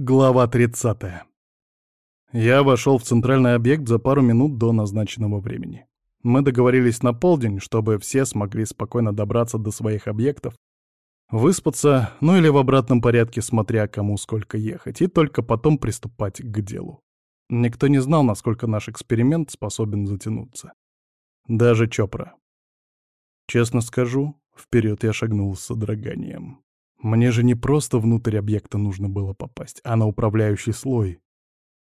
Глава 30. Я вошел в центральный объект за пару минут до назначенного времени. Мы договорились на полдень, чтобы все смогли спокойно добраться до своих объектов, выспаться, ну или в обратном порядке, смотря кому сколько ехать, и только потом приступать к делу. Никто не знал, насколько наш эксперимент способен затянуться. Даже Чопра. Честно скажу, вперед я шагнул с содроганием. Мне же не просто внутрь объекта нужно было попасть, а на управляющий слой.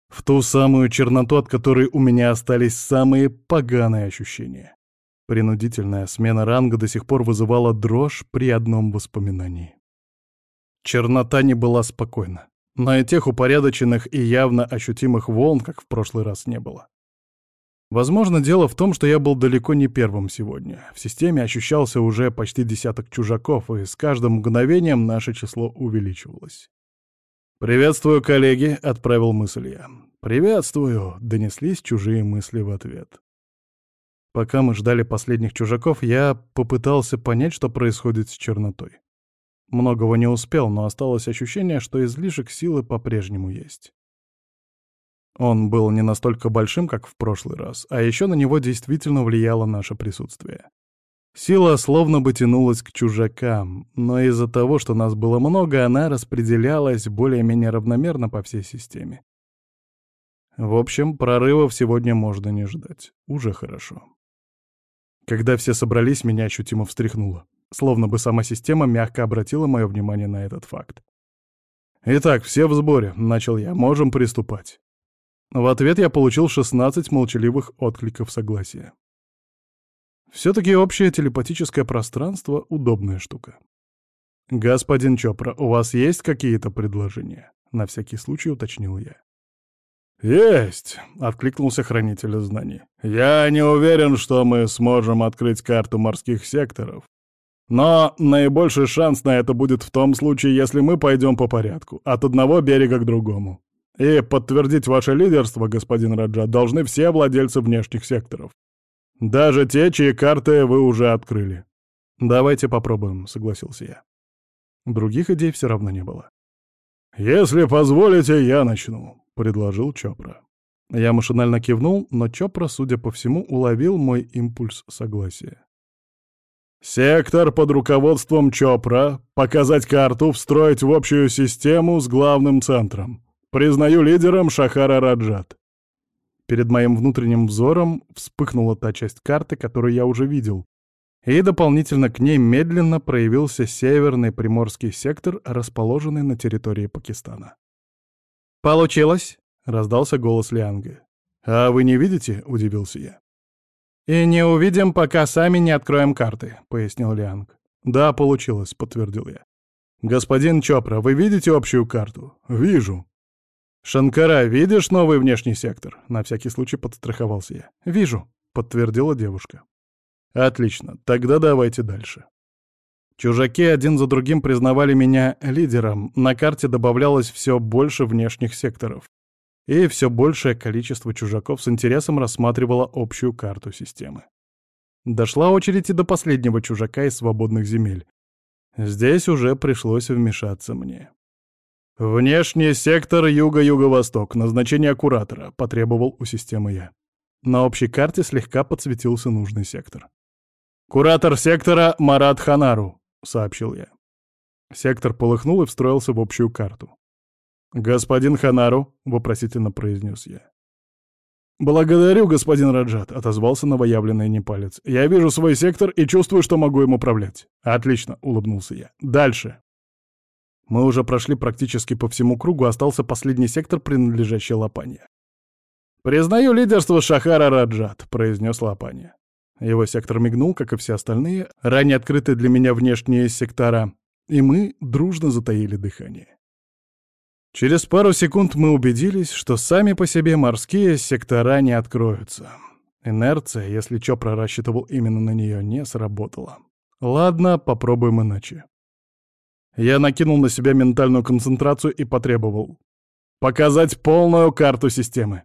В ту самую черноту, от которой у меня остались самые поганые ощущения. Принудительная смена ранга до сих пор вызывала дрожь при одном воспоминании. Чернота не была спокойна, но и тех упорядоченных и явно ощутимых волн, как в прошлый раз, не было. Возможно, дело в том, что я был далеко не первым сегодня. В системе ощущался уже почти десяток чужаков, и с каждым мгновением наше число увеличивалось. «Приветствую, коллеги», — отправил мысль я. «Приветствую», — донеслись чужие мысли в ответ. Пока мы ждали последних чужаков, я попытался понять, что происходит с чернотой. Многого не успел, но осталось ощущение, что излишек силы по-прежнему есть. Он был не настолько большим, как в прошлый раз, а еще на него действительно влияло наше присутствие. Сила словно бы тянулась к чужакам, но из-за того, что нас было много, она распределялась более-менее равномерно по всей системе. В общем, прорывов сегодня можно не ждать. Уже хорошо. Когда все собрались, меня ощутимо встряхнуло. Словно бы сама система мягко обратила мое внимание на этот факт. «Итак, все в сборе», — начал я, — «можем приступать». В ответ я получил 16 молчаливых откликов согласия. Все-таки общее телепатическое пространство — удобная штука. «Господин Чопра, у вас есть какие-то предложения?» — на всякий случай уточнил я. «Есть!» — откликнулся хранитель знаний. «Я не уверен, что мы сможем открыть карту морских секторов. Но наибольший шанс на это будет в том случае, если мы пойдем по порядку, от одного берега к другому. И подтвердить ваше лидерство, господин Раджа, должны все владельцы внешних секторов. Даже те, чьи карты вы уже открыли. Давайте попробуем, согласился я. Других идей все равно не было. «Если позволите, я начну», — предложил Чопра. Я машинально кивнул, но Чопра, судя по всему, уловил мой импульс согласия. «Сектор под руководством Чопра, показать карту, встроить в общую систему с главным центром. Признаю лидером Шахара Раджат. Перед моим внутренним взором вспыхнула та часть карты, которую я уже видел, и дополнительно к ней медленно проявился северный приморский сектор, расположенный на территории Пакистана. «Получилось!» — раздался голос Лианга. «А вы не видите?» — удивился я. «И не увидим, пока сами не откроем карты», — пояснил Лианг. «Да, получилось», — подтвердил я. «Господин Чопра, вы видите общую карту?» «Вижу», «Шанкара, видишь новый внешний сектор?» — на всякий случай подстраховался я. «Вижу», — подтвердила девушка. «Отлично, тогда давайте дальше». Чужаки один за другим признавали меня лидером, на карте добавлялось все больше внешних секторов. И все большее количество чужаков с интересом рассматривало общую карту системы. Дошла очередь и до последнего чужака из свободных земель. Здесь уже пришлось вмешаться мне. «Внешний сектор юго-юго-восток. Назначение куратора», — потребовал у системы я. На общей карте слегка подсветился нужный сектор. «Куратор сектора Марат Ханару», — сообщил я. Сектор полыхнул и встроился в общую карту. «Господин Ханару», — вопросительно произнес я. «Благодарю, господин Раджат», — отозвался новоявленный непалец. «Я вижу свой сектор и чувствую, что могу им управлять». «Отлично», — улыбнулся я. «Дальше». Мы уже прошли практически по всему кругу, остался последний сектор, принадлежащий Лапанье. «Признаю лидерство Шахара Раджат», — произнес Лапанья. Его сектор мигнул, как и все остальные, ранее открытые для меня внешние сектора, и мы дружно затаили дыхание. Через пару секунд мы убедились, что сами по себе морские сектора не откроются. Инерция, если Чопра рассчитывал именно на нее, не сработала. Ладно, попробуем иначе. Я накинул на себя ментальную концентрацию и потребовал. «Показать полную карту системы!»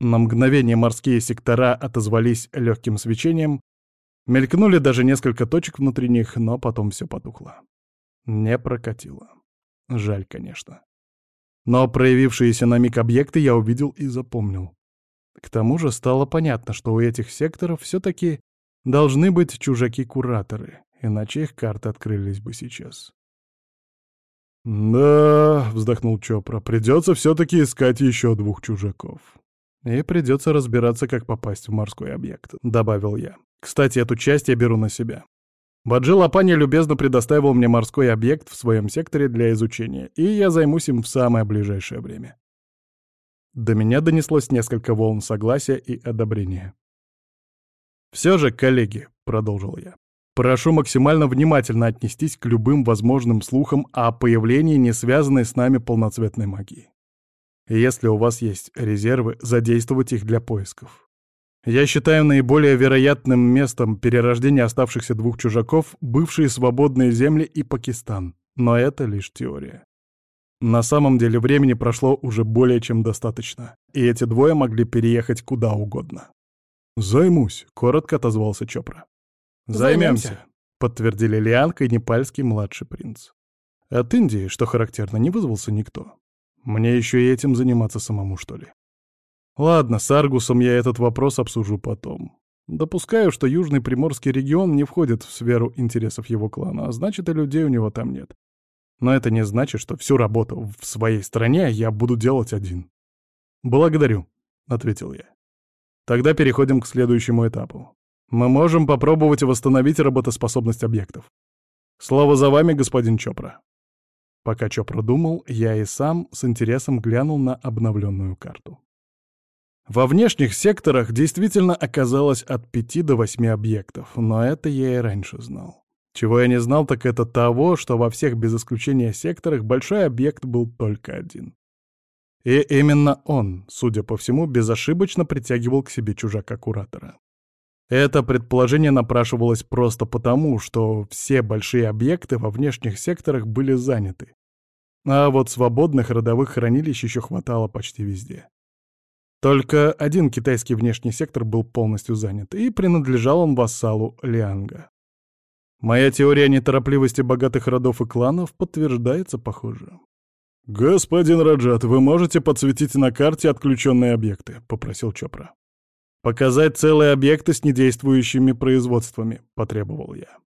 На мгновение морские сектора отозвались легким свечением, мелькнули даже несколько точек внутри них, но потом все потухло. Не прокатило. Жаль, конечно. Но проявившиеся на миг объекты я увидел и запомнил. К тому же стало понятно, что у этих секторов все-таки должны быть чужаки-кураторы, иначе их карты открылись бы сейчас. «Да», — вздохнул Чопра, — «придется все-таки искать еще двух чужаков». «И придется разбираться, как попасть в морской объект», — добавил я. «Кстати, эту часть я беру на себя. Баджи Лапани любезно предоставил мне морской объект в своем секторе для изучения, и я займусь им в самое ближайшее время». До меня донеслось несколько волн согласия и одобрения. «Все же, коллеги», — продолжил я, — «прошу максимально внимательно отнестись к любым возможным слухам о появлении не связанной с нами полноцветной магии. Если у вас есть резервы, задействовать их для поисков. Я считаю наиболее вероятным местом перерождения оставшихся двух чужаков бывшие свободные земли и Пакистан, но это лишь теория. На самом деле времени прошло уже более чем достаточно, и эти двое могли переехать куда угодно. «Займусь», — коротко отозвался Чопра. «Займемся», — подтвердили Лианка и непальский младший принц. От Индии, что характерно, не вызвался никто. Мне еще и этим заниматься самому, что ли? Ладно, с Аргусом я этот вопрос обсужу потом. Допускаю, что Южный Приморский регион не входит в сферу интересов его клана, а значит, и людей у него там нет. Но это не значит, что всю работу в своей стране я буду делать один. «Благодарю», — ответил я. Тогда переходим к следующему этапу. Мы можем попробовать восстановить работоспособность объектов. Слово за вами, господин Чопра. Пока Чопра думал, я и сам с интересом глянул на обновленную карту. Во внешних секторах действительно оказалось от пяти до восьми объектов, но это я и раньше знал. Чего я не знал, так это того, что во всех без исключения секторах большой объект был только один. И именно он, судя по всему, безошибочно притягивал к себе чужака-куратора. Это предположение напрашивалось просто потому, что все большие объекты во внешних секторах были заняты. А вот свободных родовых хранилищ еще хватало почти везде. Только один китайский внешний сектор был полностью занят, и принадлежал он вассалу Лианга. Моя теория неторопливости богатых родов и кланов подтверждается, похоже. «Господин Раджат, вы можете подсветить на карте отключенные объекты?» — попросил Чопра. «Показать целые объекты с недействующими производствами», — потребовал я.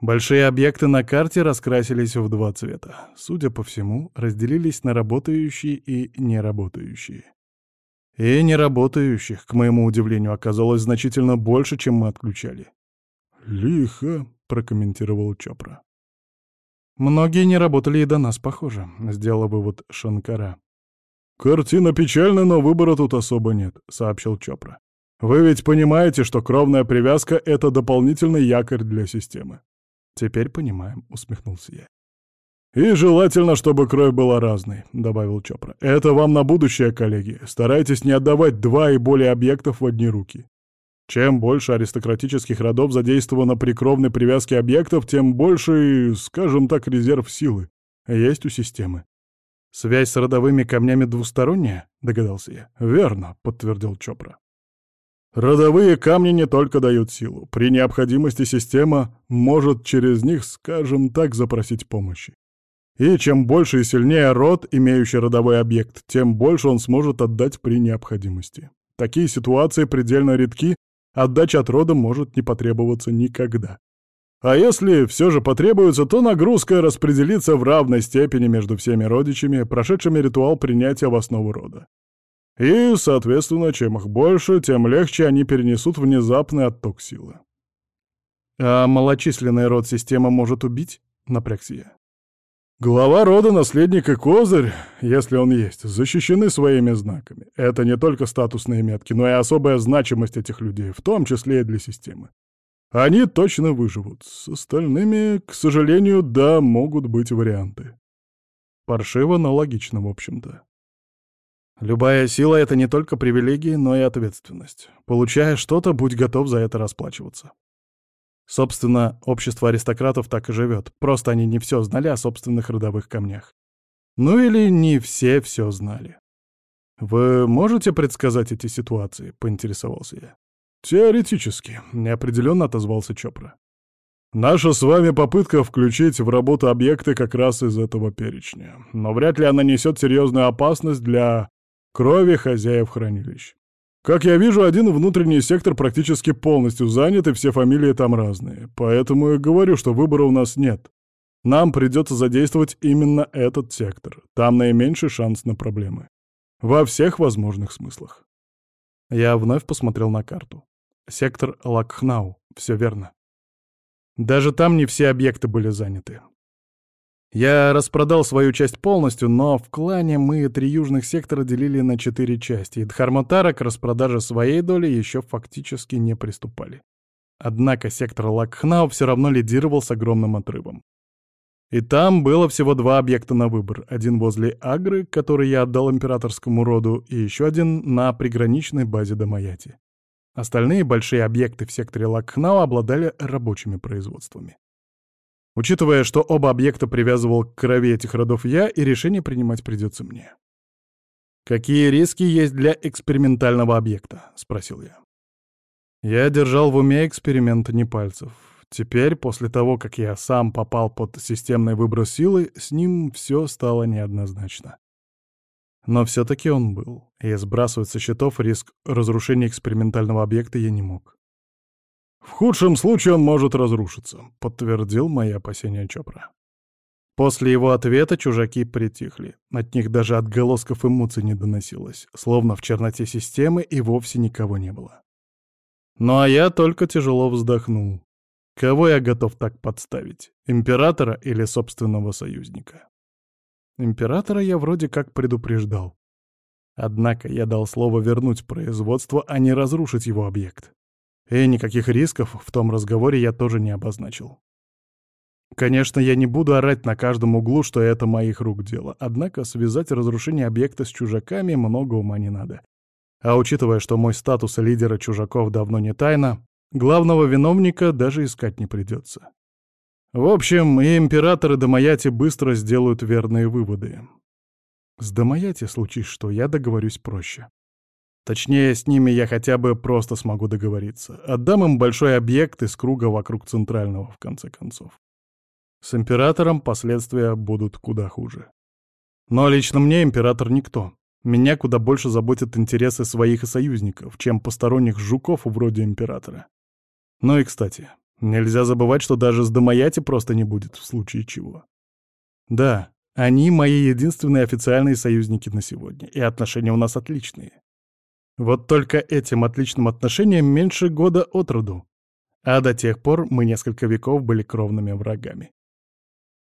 Большие объекты на карте раскрасились в два цвета. Судя по всему, разделились на работающие и неработающие. И неработающих, к моему удивлению, оказалось значительно больше, чем мы отключали. «Лихо», — прокомментировал Чопра. «Многие не работали и до нас, похоже», — сделал вывод Шанкара. «Картина печальна, но выбора тут особо нет», — сообщил Чопра. «Вы ведь понимаете, что кровная привязка — это дополнительный якорь для системы?» «Теперь понимаем», — усмехнулся я. «И желательно, чтобы кровь была разной», — добавил Чопра. «Это вам на будущее, коллеги. Старайтесь не отдавать два и более объектов в одни руки. Чем больше аристократических родов задействовано при кровной привязке объектов, тем больше, скажем так, резерв силы есть у системы. «Связь с родовыми камнями двусторонняя?» — догадался я. «Верно», — подтвердил Чопра. Родовые камни не только дают силу. При необходимости система может через них, скажем так, запросить помощи. И чем больше и сильнее род, имеющий родовой объект, тем больше он сможет отдать при необходимости. Такие ситуации предельно редки, отдача от рода может не потребоваться никогда. А если все же потребуется, то нагрузка распределится в равной степени между всеми родичами, прошедшими ритуал принятия в основу рода. И, соответственно, чем их больше, тем легче они перенесут внезапный отток силы. «А малочисленный род система может убить?» — напрягся я. Глава рода, наследник и козырь, если он есть, защищены своими знаками. Это не только статусные метки, но и особая значимость этих людей, в том числе и для системы. Они точно выживут. С остальными, к сожалению, да, могут быть варианты. Паршиво, но логично, в общем-то. Любая сила — это не только привилегии, но и ответственность. Получая что-то, будь готов за это расплачиваться. Собственно, общество аристократов так и живет, просто они не все знали о собственных родовых камнях. Ну или не все все знали. «Вы можете предсказать эти ситуации?» — поинтересовался я. «Теоретически», — неопределенно отозвался Чопра. Наша с вами попытка включить в работу объекты как раз из этого перечня. Но вряд ли она несет серьезную опасность для крови хозяев хранилищ. Как я вижу, один внутренний сектор практически полностью занят, и все фамилии там разные. Поэтому и говорю, что выбора у нас нет. Нам придется задействовать именно этот сектор. Там наименьший шанс на проблемы. Во всех возможных смыслах. Я вновь посмотрел на карту. Сектор Лакхнау. Все верно. Даже там не все объекты были заняты. Я распродал свою часть полностью, но в клане мы три южных сектора делили на четыре части, и Дхарматара к распродаже своей доли еще фактически не приступали. Однако сектор Лакхнау все равно лидировал с огромным отрывом. И там было всего два объекта на выбор. Один возле Агры, который я отдал императорскому роду, и еще один на приграничной базе Дамаяти. Остальные большие объекты в секторе Лакхнау обладали рабочими производствами. Учитывая, что оба объекта привязывал к крови этих родов я, и решение принимать придется мне. «Какие риски есть для экспериментального объекта?» — спросил я. Я держал в уме эксперимент не пальцев. Теперь, после того, как я сам попал под системный выброс силы, с ним все стало неоднозначно. Но все-таки он был, и сбрасывать со счетов риск разрушения экспериментального объекта я не мог. «В худшем случае он может разрушиться», — подтвердил мои опасения Чопра. После его ответа чужаки притихли. От них даже отголосков эмоций не доносилось, словно в черноте системы и вовсе никого не было. Ну а я только тяжело вздохнул. Кого я готов так подставить? Императора или собственного союзника? Императора я вроде как предупреждал. Однако я дал слово вернуть производство, а не разрушить его объект. И никаких рисков в том разговоре я тоже не обозначил. Конечно, я не буду орать на каждом углу, что это моих рук дело, однако связать разрушение объекта с чужаками много ума не надо. А учитывая, что мой статус лидера чужаков давно не тайна, главного виновника даже искать не придется. В общем, и императоры Дамаяти быстро сделают верные выводы. С Дамаяти случись что, я договорюсь проще. Точнее, с ними я хотя бы просто смогу договориться. Отдам им большой объект из круга вокруг центрального, в конце концов. С императором последствия будут куда хуже. Но лично мне император никто. Меня куда больше заботят интересы своих и союзников, чем посторонних жуков вроде императора. Ну и, кстати, нельзя забывать, что даже с Домаяти просто не будет в случае чего. Да, они мои единственные официальные союзники на сегодня, и отношения у нас отличные. Вот только этим отличным отношениям меньше года от роду. А до тех пор мы несколько веков были кровными врагами.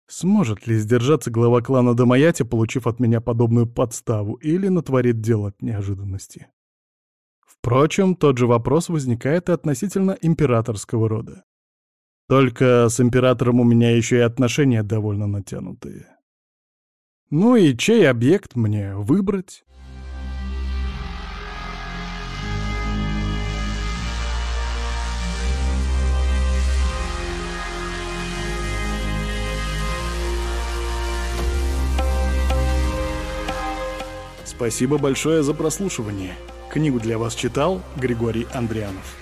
Сможет ли сдержаться глава клана Дамаяти, получив от меня подобную подставу, или натворит дело от неожиданности? Впрочем, тот же вопрос возникает и относительно императорского рода. Только с императором у меня еще и отношения довольно натянутые. Ну и чей объект мне выбрать? Спасибо большое за прослушивание. Книгу для вас читал Григорий Андрианов.